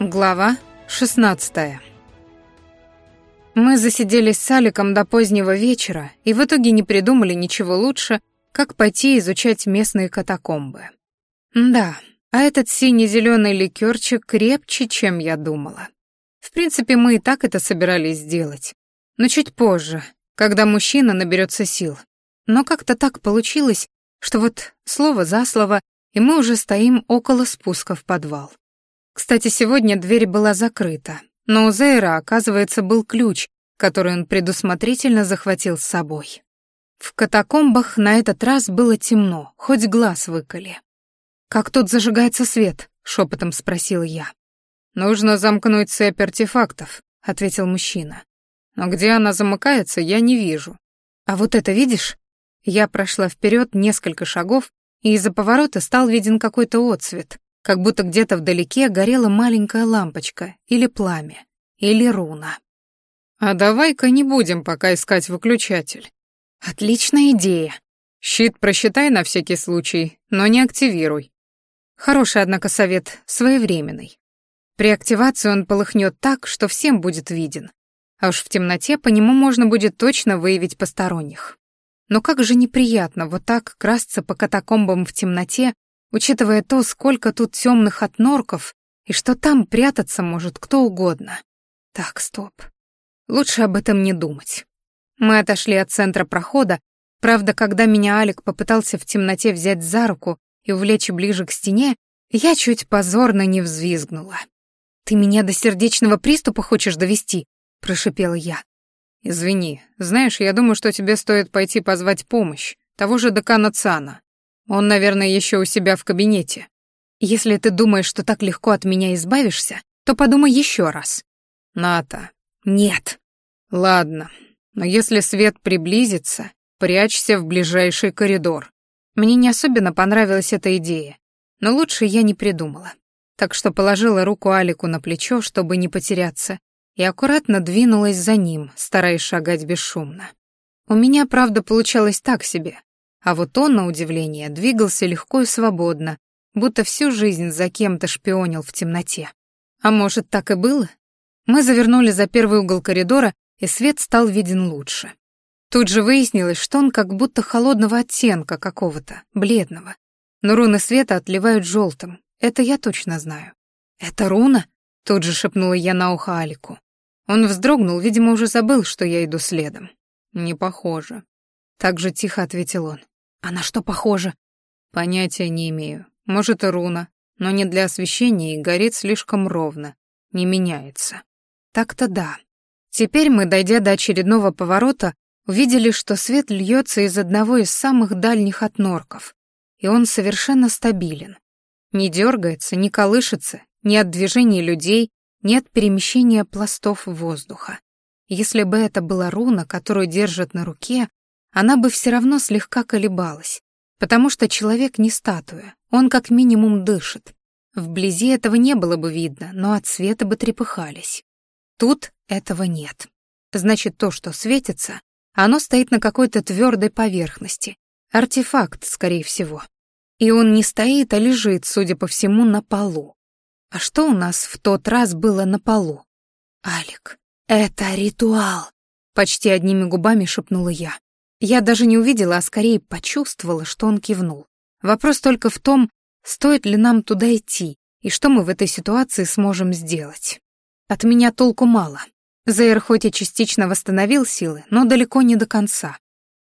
Глава 16 Мы засиделись с Аликом до позднего вечера и в итоге не придумали ничего лучше, как пойти изучать местные катакомбы. Да, а этот сине-зеленый ликерчик крепче, чем я думала. В принципе, мы и так это собирались сделать. Но чуть позже, когда мужчина наберется сил. Но как-то так получилось, что вот слово за слово, и мы уже стоим около спуска в подвал. Кстати, сегодня дверь была закрыта, но у Зейра, оказывается, был ключ, который он предусмотрительно захватил с собой. В катакомбах на этот раз было темно, хоть глаз выколи. «Как тут зажигается свет?» — шепотом спросил я. «Нужно замкнуть цепь артефактов», — ответил мужчина. «Но где она замыкается, я не вижу». «А вот это видишь?» Я прошла вперед несколько шагов, и из-за поворота стал виден какой-то отсвет, как будто где-то вдалеке горела маленькая лампочка или пламя, или руна. «А давай-ка не будем пока искать выключатель». «Отличная идея. Щит просчитай на всякий случай, но не активируй». Хороший, однако, совет, своевременный. При активации он полыхнет так, что всем будет виден, а уж в темноте по нему можно будет точно выявить посторонних. Но как же неприятно вот так красться по катакомбам в темноте учитывая то, сколько тут темных отнорков и что там прятаться может кто угодно. Так, стоп. Лучше об этом не думать. Мы отошли от центра прохода, правда, когда меня Алик попытался в темноте взять за руку и увлечь ближе к стене, я чуть позорно не взвизгнула. «Ты меня до сердечного приступа хочешь довести?» — прошипела я. «Извини, знаешь, я думаю, что тебе стоит пойти позвать помощь, того же декана Цана. Он, наверное, еще у себя в кабинете. Если ты думаешь, что так легко от меня избавишься, то подумай еще раз. Ната. Нет. Ладно. Но если свет приблизится, прячься в ближайший коридор. Мне не особенно понравилась эта идея, но лучше я не придумала. Так что положила руку Алику на плечо, чтобы не потеряться, и аккуратно двинулась за ним, стараясь шагать бесшумно. У меня, правда, получалось так себе, а вот он, на удивление, двигался легко и свободно, будто всю жизнь за кем-то шпионил в темноте. А может, так и было? Мы завернули за первый угол коридора, и свет стал виден лучше. Тут же выяснилось, что он как будто холодного оттенка какого-то, бледного. Но руны света отливают желтым, это я точно знаю. «Это руна?» — тут же шепнула я на ухо Алику. Он вздрогнул, видимо, уже забыл, что я иду следом. «Не похоже», так же тихо ответил он. А на что похоже? Понятия не имею. Может, и руна, но не для освещения и горит слишком ровно. Не меняется. Так-то да. Теперь мы, дойдя до очередного поворота, увидели, что свет льется из одного из самых дальних отнорков, и он совершенно стабилен. Не дергается, не колышется, ни от движения людей, ни от перемещения пластов воздуха. Если бы это была руна, которую держат на руке, она бы все равно слегка колебалась, потому что человек не статуя, он как минимум дышит. Вблизи этого не было бы видно, но от света бы трепыхались. Тут этого нет. Значит, то, что светится, оно стоит на какой-то твердой поверхности. Артефакт, скорее всего. И он не стоит, а лежит, судя по всему, на полу. А что у нас в тот раз было на полу? Алик, это ритуал, почти одними губами шепнула я. Я даже не увидела, а скорее почувствовала, что он кивнул. Вопрос только в том, стоит ли нам туда идти, и что мы в этой ситуации сможем сделать. От меня толку мало. Зейр хоть и частично восстановил силы, но далеко не до конца.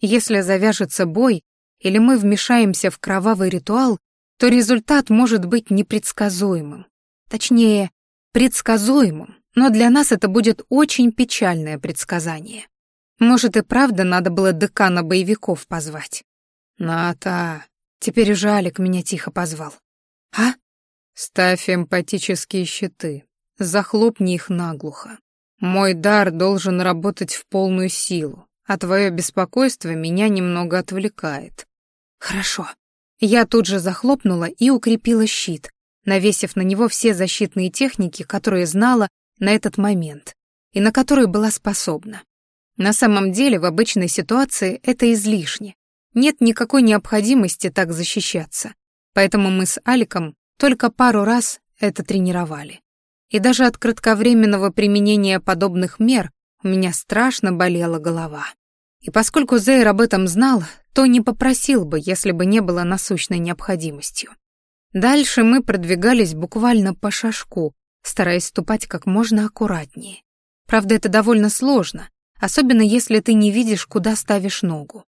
Если завяжется бой, или мы вмешаемся в кровавый ритуал, то результат может быть непредсказуемым. Точнее, предсказуемым, но для нас это будет очень печальное предсказание. Может, и правда надо было декана боевиков позвать. Ната, теперь уже Алик меня тихо позвал. А? Ставь эмпатические щиты. Захлопни их наглухо. Мой дар должен работать в полную силу, а твое беспокойство меня немного отвлекает. Хорошо. Я тут же захлопнула и укрепила щит, навесив на него все защитные техники, которые знала на этот момент и на которые была способна. На самом деле, в обычной ситуации это излишне. Нет никакой необходимости так защищаться. Поэтому мы с Аликом только пару раз это тренировали. и даже от кратковременного применения подобных мер у меня страшно болела голова. И поскольку Зейр об этом знал, то не попросил бы, если бы не было насущной необходимостью. Дальше мы продвигались буквально по шажку, стараясь ступать как можно аккуратнее. Правда, это довольно сложно, особенно если ты не видишь, куда ставишь ногу.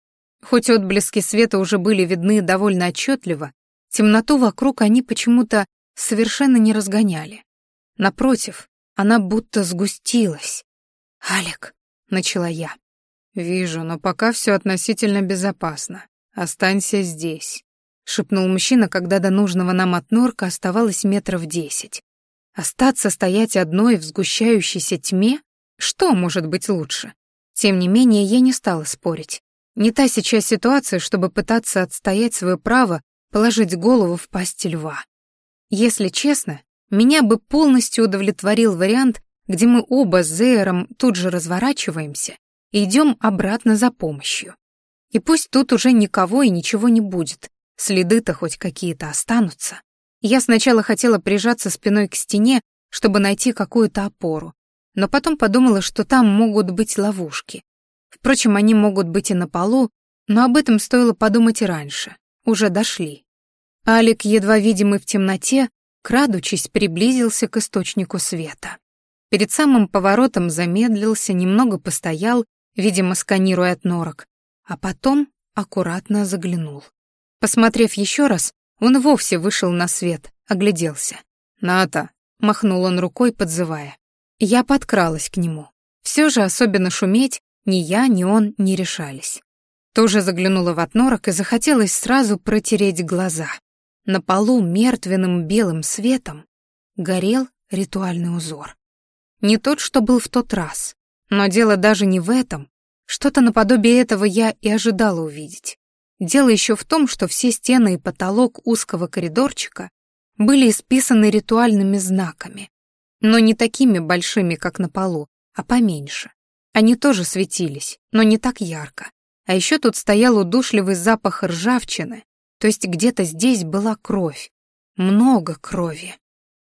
Хоть отблески света уже были видны довольно отчетливо, темноту вокруг они почему-то совершенно не разгоняли. Напротив, она будто сгустилась. «Алек», — начала я. «Вижу, но пока все относительно безопасно. Останься здесь», — шепнул мужчина, когда до нужного нам от норка оставалось метров десять. Остаться стоять одной в сгущающейся тьме? Что может быть лучше? Тем не менее, я не стала спорить. Не та сейчас ситуация, чтобы пытаться отстоять свое право положить голову в пасть льва. Если честно, меня бы полностью удовлетворил вариант, где мы оба с Зейером тут же разворачиваемся и идем обратно за помощью. И пусть тут уже никого и ничего не будет, следы-то хоть какие-то останутся. Я сначала хотела прижаться спиной к стене, чтобы найти какую-то опору, но потом подумала, что там могут быть ловушки. Впрочем, они могут быть и на полу, но об этом стоило подумать и раньше. Уже дошли. Алик, едва видимый в темноте, крадучись, приблизился к источнику света. Перед самым поворотом замедлился, немного постоял, видимо, сканируя от норок, а потом аккуратно заглянул. Посмотрев еще раз, он вовсе вышел на свет, огляделся. «Ната!» — махнул он рукой, подзывая. Я подкралась к нему. Все же особенно шуметь ни я, ни он не решались. Тоже заглянула в отнорок и захотелось сразу протереть глаза. На полу мертвенным белым светом горел ритуальный узор. Не тот, что был в тот раз, но дело даже не в этом. Что-то наподобие этого я и ожидала увидеть. Дело еще в том, что все стены и потолок узкого коридорчика были исписаны ритуальными знаками, но не такими большими, как на полу, а поменьше. Они тоже светились, но не так ярко. А еще тут стоял удушливый запах ржавчины, то есть где-то здесь была кровь. Много крови.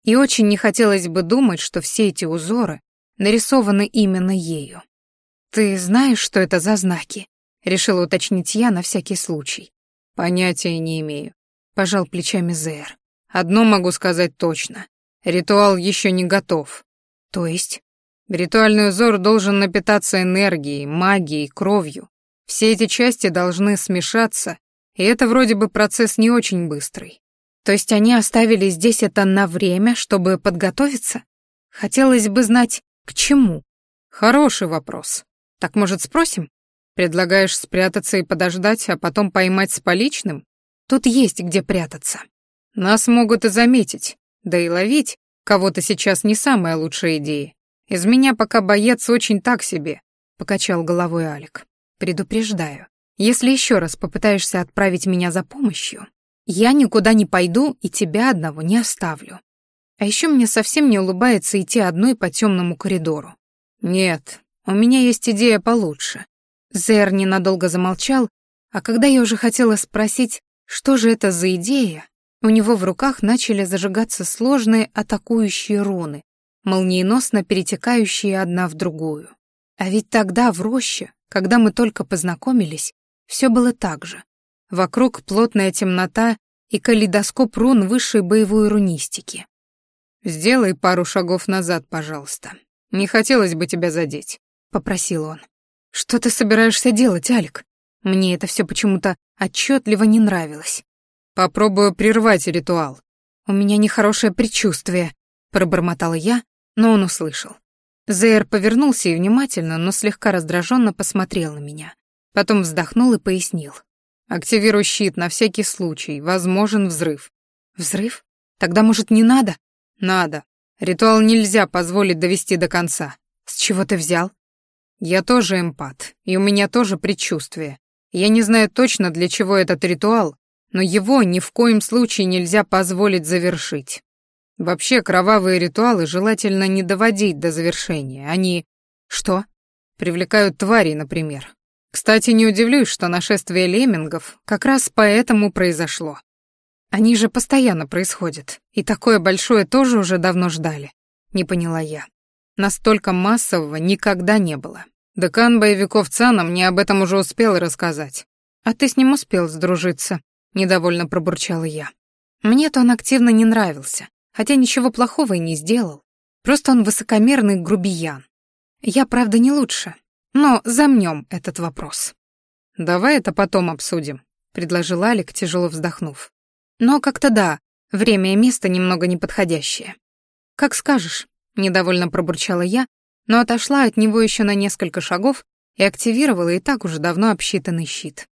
И очень не хотелось бы думать, что все эти узоры нарисованы именно ею. «Ты знаешь, что это за знаки?» — решила уточнить я на всякий случай. «Понятия не имею», — пожал плечами Зэр. «Одно могу сказать точно. Ритуал еще не готов. То есть? Ритуальный узор должен напитаться энергией, магией, кровью. Все эти части должны смешаться, и это вроде бы процесс не очень быстрый. То есть они оставили здесь это на время, чтобы подготовиться? Хотелось бы знать, к чему. Хороший вопрос. Так, может, спросим? Предлагаешь спрятаться и подождать, а потом поймать с поличным? Тут есть где прятаться. Нас могут и заметить, да и ловить кого-то сейчас не самая лучшая идея. Из меня пока боец очень так себе, покачал головой Алик. Предупреждаю, если еще раз попытаешься отправить меня за помощью, я никуда не пойду и тебя одного не оставлю. А еще мне совсем не улыбается идти одной по темному коридору. Нет, у меня есть идея получше. Зер ненадолго замолчал, а когда я уже хотела спросить, что же это за идея, у него в руках начали зажигаться сложные атакующие руны, молниеносно перетекающие одна в другую. А ведь тогда в роще, когда мы только познакомились, все было так же. Вокруг плотная темнота и калейдоскоп рун высшей боевой рунистики. «Сделай пару шагов назад, пожалуйста. Не хотелось бы тебя задеть», — попросил он. «Что ты собираешься делать, Алик? Мне это все почему-то отчетливо не нравилось. Попробую прервать ритуал. У меня нехорошее предчувствие, пробормотала я, но он услышал. Зейр повернулся и внимательно, но слегка раздраженно посмотрел на меня. Потом вздохнул и пояснил. «Активируй щит на всякий случай, возможен взрыв». «Взрыв? Тогда, может, не надо?» «Надо. Ритуал нельзя позволить довести до конца». «С чего ты взял?» «Я тоже эмпат, и у меня тоже предчувствие. Я не знаю точно, для чего этот ритуал, но его ни в коем случае нельзя позволить завершить. Вообще, кровавые ритуалы желательно не доводить до завершения. Они... Что? Привлекают тварей, например. Кстати, не удивлюсь, что нашествие леммингов как раз поэтому произошло. Они же постоянно происходят, и такое большое тоже уже давно ждали. не поняла я. Настолько массового никогда не было. Декан боевиков Цана мне об этом уже успел рассказать. А ты с ним успел сдружиться, недовольно пробурчала я. Мне-то он активно не нравился, хотя ничего плохого и не сделал. Просто он высокомерный грубиян. Я, правда, не лучше, но замнем этот вопрос. Давай это потом обсудим, предложил Алик, тяжело вздохнув. Но как-то да, время и место немного неподходящее. Как скажешь, Недовольно пробурчала я, но отошла от него еще на несколько шагов и активировала и так уже давно обсчитанный щит.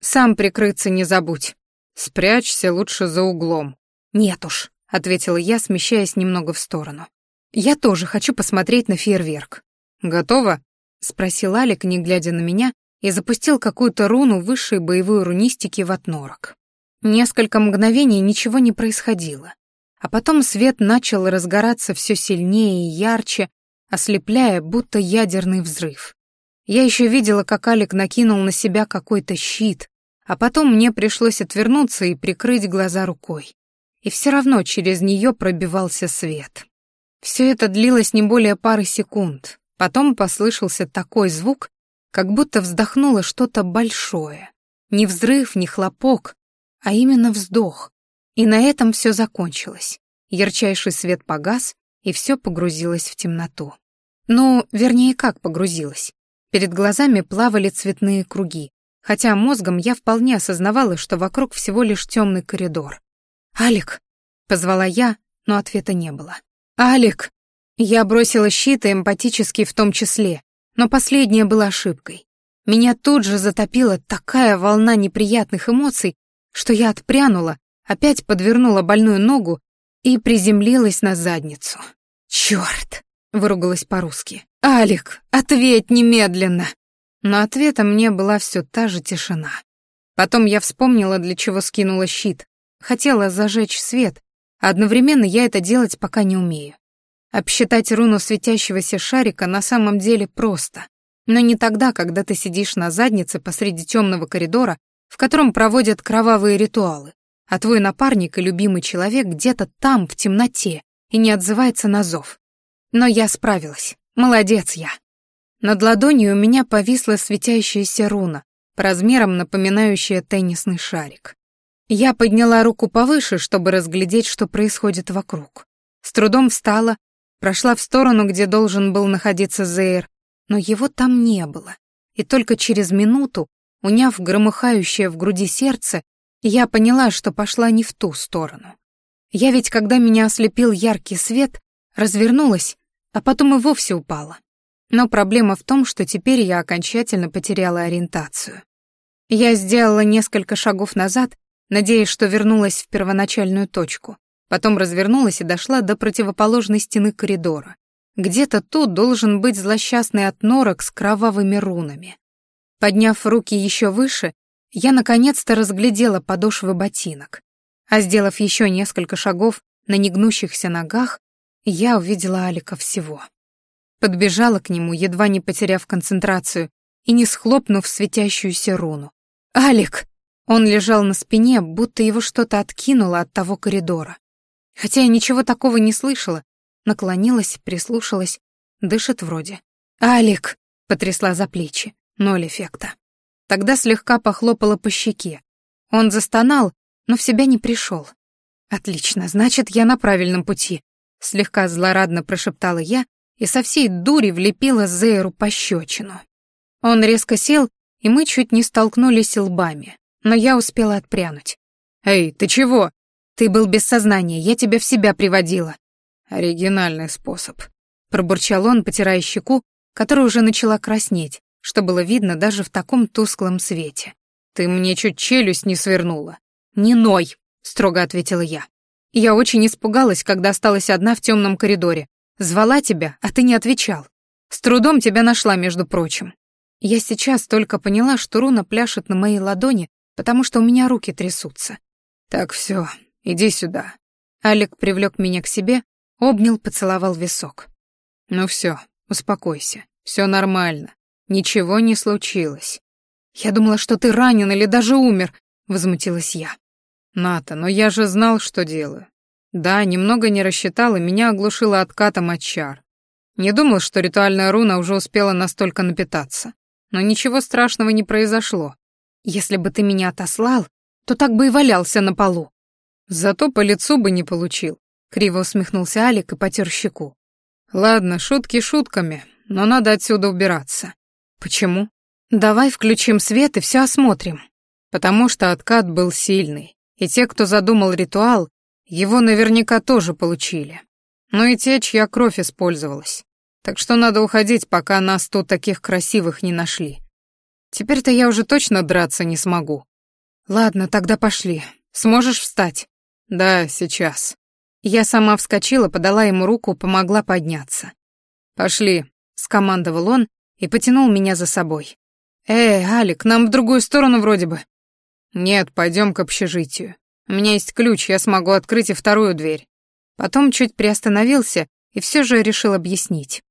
«Сам прикрыться не забудь. Спрячься лучше за углом». «Нет уж», — ответила я, смещаясь немного в сторону. «Я тоже хочу посмотреть на фейерверк». «Готово?» — спросил Алик, не глядя на меня, и запустил какую-то руну высшей боевой рунистики в отнорок. Несколько мгновений ничего не происходило. А потом свет начал разгораться все сильнее и ярче, ослепляя, будто ядерный взрыв. Я еще видела, как Алик накинул на себя какой-то щит, а потом мне пришлось отвернуться и прикрыть глаза рукой. И все равно через нее пробивался свет. Все это длилось не более пары секунд. Потом послышался такой звук, как будто вздохнуло что-то большое. Не взрыв, не хлопок, а именно вздох, и на этом все закончилось. Ярчайший свет погас, и все погрузилось в темноту. Ну, вернее, как погрузилось. Перед глазами плавали цветные круги, хотя мозгом я вполне осознавала, что вокруг всего лишь темный коридор. «Алик!» — позвала я, но ответа не было. «Алик!» Я бросила щит и эмпатический в том числе, но последнее было ошибкой. Меня тут же затопила такая волна неприятных эмоций, что я отпрянула опять подвернула больную ногу и приземлилась на задницу. «Чёрт!» — выругалась по-русски. «Алик, ответь немедленно!» Но ответом мне была все та же тишина. Потом я вспомнила, для чего скинула щит. Хотела зажечь свет, а одновременно я это делать пока не умею. Обсчитать руну светящегося шарика на самом деле просто. Но не тогда, когда ты сидишь на заднице посреди темного коридора, в котором проводят кровавые ритуалы а твой напарник и любимый человек где-то там, в темноте, и не отзывается на зов. Но я справилась. Молодец я. Над ладонью у меня повисла светящаяся руна, по размерам напоминающая теннисный шарик. Я подняла руку повыше, чтобы разглядеть, что происходит вокруг. С трудом встала, прошла в сторону, где должен был находиться Зейр, но его там не было. И только через минуту, уняв громыхающее в груди сердце, я поняла, что пошла не в ту сторону. Я ведь, когда меня ослепил яркий свет, развернулась, а потом и вовсе упала. Но проблема в том, что теперь я окончательно потеряла ориентацию. Я сделала несколько шагов назад, надеясь, что вернулась в первоначальную точку. Потом развернулась и дошла до противоположной стены коридора. Где-то тут должен быть злосчастный отнорок с кровавыми рунами. Подняв руки еще выше, я наконец-то разглядела подошвы ботинок, а сделав еще несколько шагов на негнущихся ногах, я увидела Алика всего. Подбежала к нему, едва не потеряв концентрацию и не схлопнув светящуюся руну. «Алик!» Он лежал на спине, будто его что-то откинуло от того коридора. Хотя я ничего такого не слышала, наклонилась, прислушалась, дышит вроде. «Алик!» — потрясла за плечи. Ноль эффекта. Тогда слегка похлопала по щеке. Он застонал, но в себя не пришел. «Отлично, значит, я на правильном пути», — слегка злорадно прошептала я и со всей дури влепила Зейру пощечину. Он резко сел, и мы чуть не столкнулись лбами, но я успела отпрянуть. «Эй, ты чего?» «Ты был без сознания, я тебя в себя приводила». «Оригинальный способ», — пробурчал он, потирая щеку, которая уже начала краснеть, что было видно даже в таком тусклом свете. «Ты мне чуть челюсть не свернула». «Не ной», — строго ответила я. «Я очень испугалась, когда осталась одна в темном коридоре. Звала тебя, а ты не отвечал. С трудом тебя нашла, между прочим. Я сейчас только поняла, что руна пляшет на моей ладони, потому что у меня руки трясутся. Так все, иди сюда. Алик привлек меня к себе, обнял, поцеловал висок. Ну все, успокойся, все нормально. Ничего не случилось. Я думала, что ты ранен или даже умер, возмутилась я. Ната, но я же знал, что делаю. Да, немного не рассчитал, и меня оглушило откатом от чар. Не думал, что ритуальная руна уже успела настолько напитаться. Но ничего страшного не произошло. Если бы ты меня отослал, то так бы и валялся на полу. Зато по лицу бы не получил. Криво усмехнулся Алик и потер щеку. Ладно, шутки шутками, но надо отсюда убираться. Почему? Давай включим свет и все осмотрим. Потому что откат был сильный, и те, кто задумал ритуал, его наверняка тоже получили. Но и те, чья кровь использовалась. Так что надо уходить, пока нас тут таких красивых не нашли. Теперь-то я уже точно драться не смогу. Ладно, тогда пошли. Сможешь встать? Да, сейчас. Я сама вскочила, подала ему руку, помогла подняться. «Пошли», — скомандовал он и потянул меня за собой. «Эй, Алик, нам в другую сторону вроде бы». «Нет, пойдем к общежитию. У меня есть ключ, я смогу открыть и вторую дверь». Потом чуть приостановился и все же решил объяснить.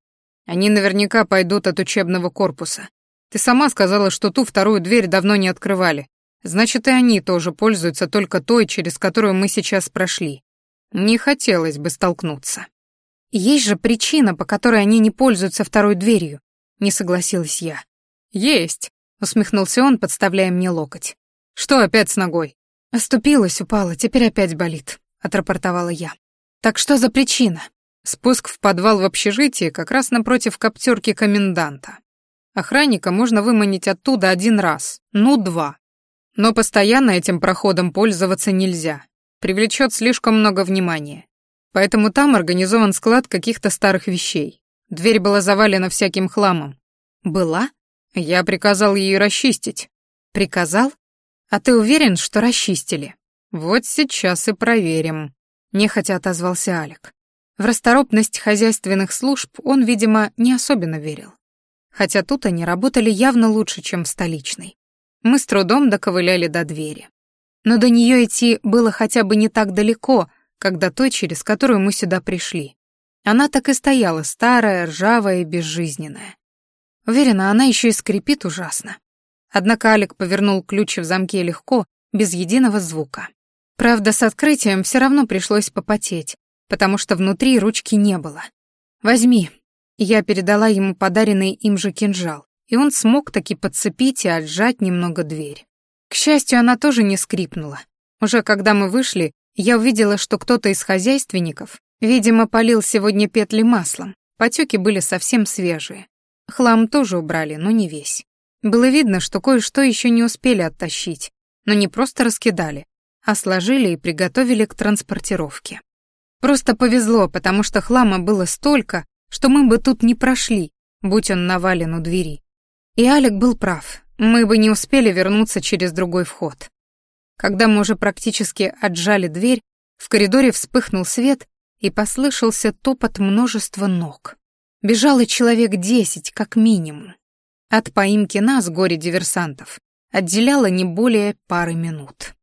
Они наверняка пойдут от учебного корпуса. Ты сама сказала, что ту вторую дверь давно не открывали. Значит, и они тоже пользуются только той, через которую мы сейчас прошли. Не хотелось бы столкнуться. Есть же причина, по которой они не пользуются второй дверью, не согласилась я. Есть, усмехнулся он, подставляя мне локоть. Что опять с ногой? Оступилась, упала, теперь опять болит, отрапортовала я. Так что за причина? Спуск в подвал в общежитии как раз напротив коптерки коменданта. Охранника можно выманить оттуда один раз, ну два. Но постоянно этим проходом пользоваться нельзя привлечет слишком много внимания. Поэтому там организован склад каких-то старых вещей. Дверь была завалена всяким хламом. Была? Я приказал ее расчистить. Приказал? А ты уверен, что расчистили? Вот сейчас и проверим. Нехотя отозвался Алик. В расторопность хозяйственных служб он, видимо, не особенно верил. Хотя тут они работали явно лучше, чем в столичной. Мы с трудом доковыляли до двери. Но до нее идти было хотя бы не так далеко, как до той, через которую мы сюда пришли. Она так и стояла, старая, ржавая и безжизненная. Уверена, она еще и скрипит ужасно. Однако Алик повернул ключ в замке легко, без единого звука. Правда, с открытием все равно пришлось попотеть, потому что внутри ручки не было. «Возьми». Я передала ему подаренный им же кинжал, и он смог таки подцепить и отжать немного дверь. К счастью, она тоже не скрипнула. Уже когда мы вышли, я увидела, что кто-то из хозяйственников, видимо, полил сегодня петли маслом. Потеки были совсем свежие. Хлам тоже убрали, но не весь. Было видно, что кое-что еще не успели оттащить, но не просто раскидали, а сложили и приготовили к транспортировке. Просто повезло, потому что хлама было столько, что мы бы тут не прошли, будь он навален у двери. И Алик был прав. Мы бы не успели вернуться через другой вход. Когда мы уже практически отжали дверь, в коридоре вспыхнул свет и послышался топот множества ног. Бежало человек десять, как минимум. От поимки нас, горе-диверсантов, отделяло не более пары минут.